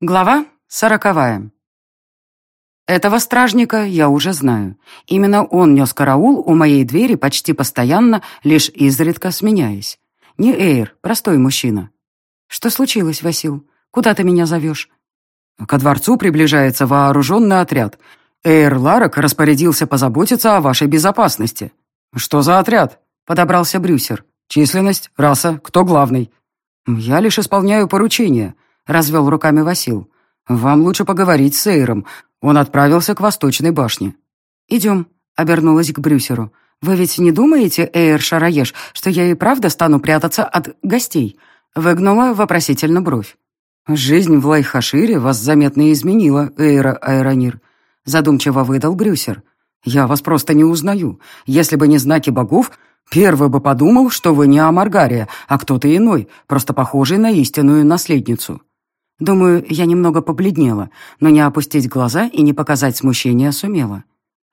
Глава сороковая. Этого стражника я уже знаю. Именно он нес караул у моей двери почти постоянно, лишь изредка сменяясь. Не Эйр, простой мужчина. Что случилось, Васил? Куда ты меня зовешь? Ко дворцу приближается вооруженный отряд. Эйр Ларок распорядился позаботиться о вашей безопасности. Что за отряд? Подобрался Брюсер. Численность, раса, кто главный? Я лишь исполняю поручения. — развел руками Васил. «Вам лучше поговорить с Эйром. Он отправился к Восточной башне». «Идем», — обернулась к Брюсеру. «Вы ведь не думаете, Эйр Шараеш, что я и правда стану прятаться от гостей?» Выгнула вопросительно бровь. «Жизнь в Лайхашире вас заметно изменила, Эйра Айронир», — задумчиво выдал Брюсер. «Я вас просто не узнаю. Если бы не знаки богов, первый бы подумал, что вы не Амаргария, а кто-то иной, просто похожий на истинную наследницу». Думаю, я немного побледнела, но не опустить глаза и не показать смущения сумела.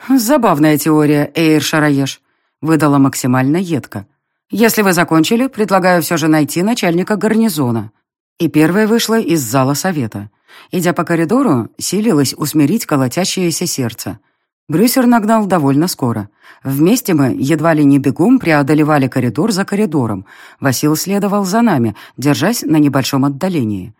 «Забавная теория, Эйр Шараеш», — выдала максимально едко. «Если вы закончили, предлагаю все же найти начальника гарнизона». И первая вышла из зала совета. Идя по коридору, силилась усмирить колотящееся сердце. Брюсер нагнал довольно скоро. Вместе мы, едва ли не бегом, преодолевали коридор за коридором. Васил следовал за нами, держась на небольшом отдалении.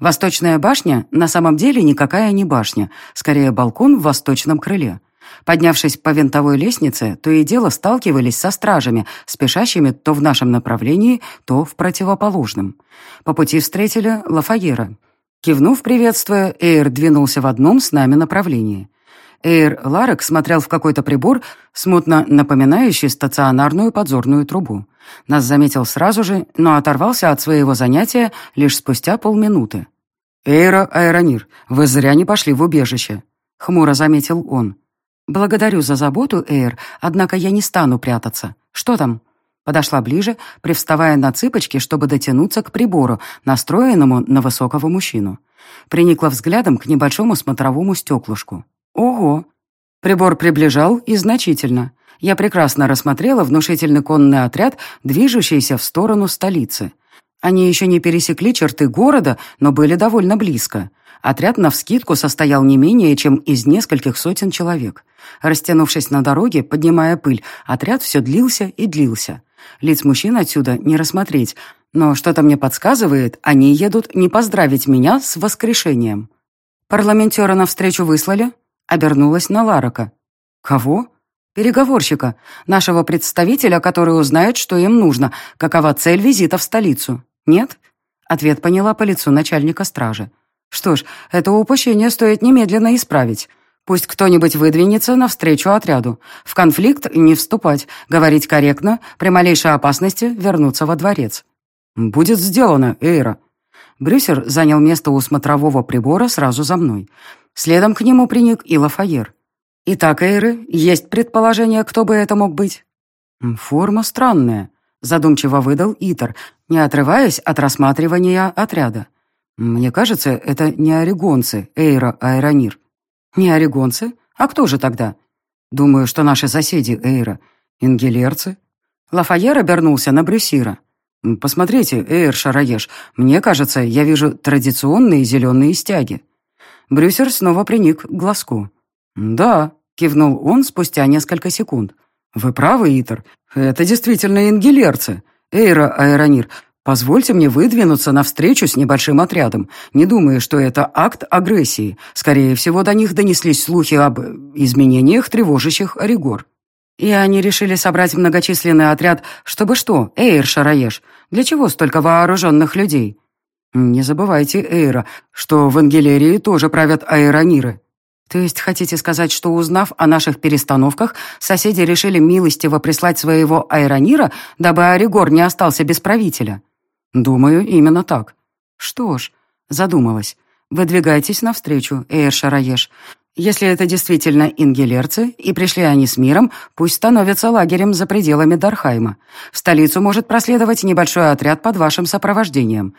Восточная башня на самом деле никакая не башня, скорее балкон в восточном крыле. Поднявшись по винтовой лестнице, то и дело сталкивались со стражами, спешащими то в нашем направлении, то в противоположном. По пути встретили Лафайера. Кивнув, приветствуя, Эйр двинулся в одном с нами направлении. Эйр Ларек смотрел в какой-то прибор, смутно напоминающий стационарную подзорную трубу. Нас заметил сразу же, но оторвался от своего занятия лишь спустя полминуты. «Эйра Айронир, вы зря не пошли в убежище», — хмуро заметил он. «Благодарю за заботу, Эйр, однако я не стану прятаться. Что там?» Подошла ближе, привставая на цыпочки, чтобы дотянуться к прибору, настроенному на высокого мужчину. Приникла взглядом к небольшому смотровому стеклышку. Ого! Прибор приближал и значительно. Я прекрасно рассмотрела внушительный конный отряд, движущийся в сторону столицы. Они еще не пересекли черты города, но были довольно близко. Отряд навскидку состоял не менее чем из нескольких сотен человек. Растянувшись на дороге, поднимая пыль, отряд все длился и длился. Лиц мужчин отсюда не рассмотреть, но что-то мне подсказывает, они едут не поздравить меня с воскрешением. Парламентера навстречу выслали? Обернулась на Ларока. «Кого?» «Переговорщика. Нашего представителя, который узнает, что им нужно, какова цель визита в столицу. Нет?» Ответ поняла по лицу начальника стражи. «Что ж, это упущение стоит немедленно исправить. Пусть кто-нибудь выдвинется навстречу отряду. В конфликт не вступать, говорить корректно, при малейшей опасности вернуться во дворец». «Будет сделано, Эйра». Брюсер занял место у смотрового прибора сразу за мной. Следом к нему приник и Лафайер. «Итак, Эйры, есть предположение, кто бы это мог быть?» «Форма странная», — задумчиво выдал Итер, не отрываясь от рассматривания отряда. «Мне кажется, это не орегонцы, Эйра Айронир». «Не орегонцы? А кто же тогда?» «Думаю, что наши соседи, Эйра. Ингелерцы». Лафайер обернулся на Брюсира. «Посмотрите, Эйр Шараеш, мне кажется, я вижу традиционные зеленые стяги». Брюсер снова приник к глазку. «Да», — кивнул он спустя несколько секунд. «Вы правы, Итер. Это действительно ингелерцы. Эйра Аэронир, позвольте мне выдвинуться навстречу с небольшим отрядом, не думая, что это акт агрессии. Скорее всего, до них донеслись слухи об изменениях, тревожащих Оригор». «И они решили собрать многочисленный отряд, чтобы что, Эйр Шараеш? Для чего столько вооруженных людей?» «Не забывайте, Эйра, что в Ангелерии тоже правят аэрониры». «То есть хотите сказать, что, узнав о наших перестановках, соседи решили милостиво прислать своего аэронира, дабы Оригор не остался без правителя?» «Думаю, именно так». «Что ж», — задумалась, — «выдвигайтесь навстречу, Эйр Шараеш. Если это действительно ингелерцы, и пришли они с миром, пусть становятся лагерем за пределами Дархайма. В столицу может проследовать небольшой отряд под вашим сопровождением.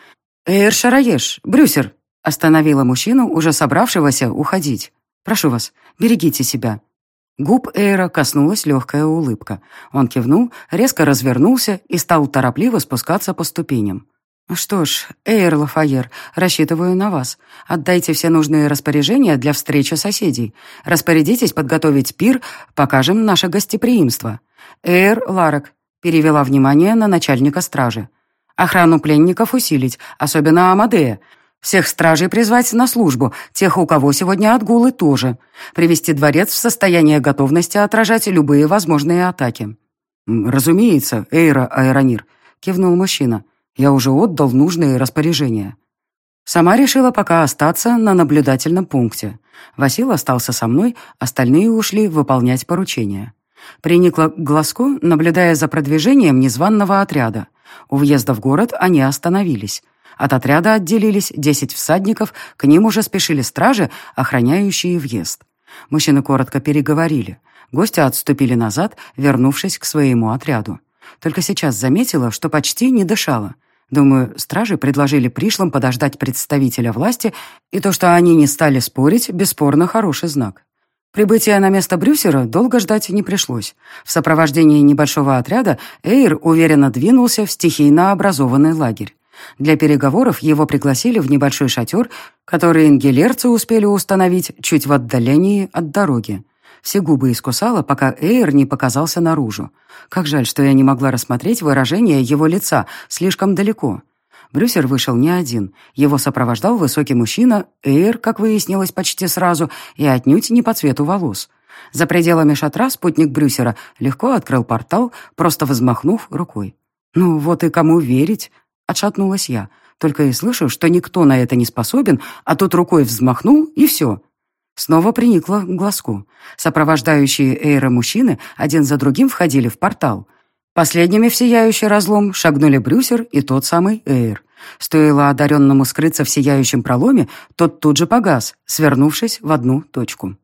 «Эйр Шараеш, Брюсер!» Остановила мужчину, уже собравшегося уходить. «Прошу вас, берегите себя». Губ Эйра коснулась легкая улыбка. Он кивнул, резко развернулся и стал торопливо спускаться по ступеням. «Что ж, Эйр Лафайер, рассчитываю на вас. Отдайте все нужные распоряжения для встречи соседей. Распорядитесь подготовить пир, покажем наше гостеприимство. Эйр Ларек», — перевела внимание на начальника стражи. «Охрану пленников усилить, особенно Амадея. Всех стражей призвать на службу, тех, у кого сегодня отгулы тоже. Привести дворец в состояние готовности отражать любые возможные атаки». «Разумеется, Эйра Аэронир», — кивнул мужчина. Я уже отдал нужные распоряжения. Сама решила пока остаться на наблюдательном пункте. Васил остался со мной, остальные ушли выполнять поручения. Приникла к глазку, наблюдая за продвижением незваного отряда. У въезда в город они остановились. От отряда отделились десять всадников, к ним уже спешили стражи, охраняющие въезд. Мужчины коротко переговорили. Гости отступили назад, вернувшись к своему отряду. Только сейчас заметила, что почти не дышала. Думаю, стражи предложили пришлым подождать представителя власти, и то, что они не стали спорить, бесспорно хороший знак. Прибытие на место Брюсера долго ждать не пришлось. В сопровождении небольшого отряда Эйр уверенно двинулся в стихийно образованный лагерь. Для переговоров его пригласили в небольшой шатер, который ингелерцы успели установить чуть в отдалении от дороги. Все губы искусала, пока Эйр не показался наружу. Как жаль, что я не могла рассмотреть выражение его лица слишком далеко. Брюсер вышел не один. Его сопровождал высокий мужчина, Эйр, как выяснилось почти сразу, и отнюдь не по цвету волос. За пределами шатра спутник Брюсера легко открыл портал, просто взмахнув рукой. «Ну вот и кому верить?» — отшатнулась я. Только и слышу, что никто на это не способен, а тут рукой взмахнул, и все. Снова приникла к глазку. Сопровождающие Эйра мужчины один за другим входили в портал. Последними в сияющий разлом шагнули Брюсер и тот самый Эйр. Стоило одаренному скрыться в сияющем проломе, тот тут же погас, свернувшись в одну точку.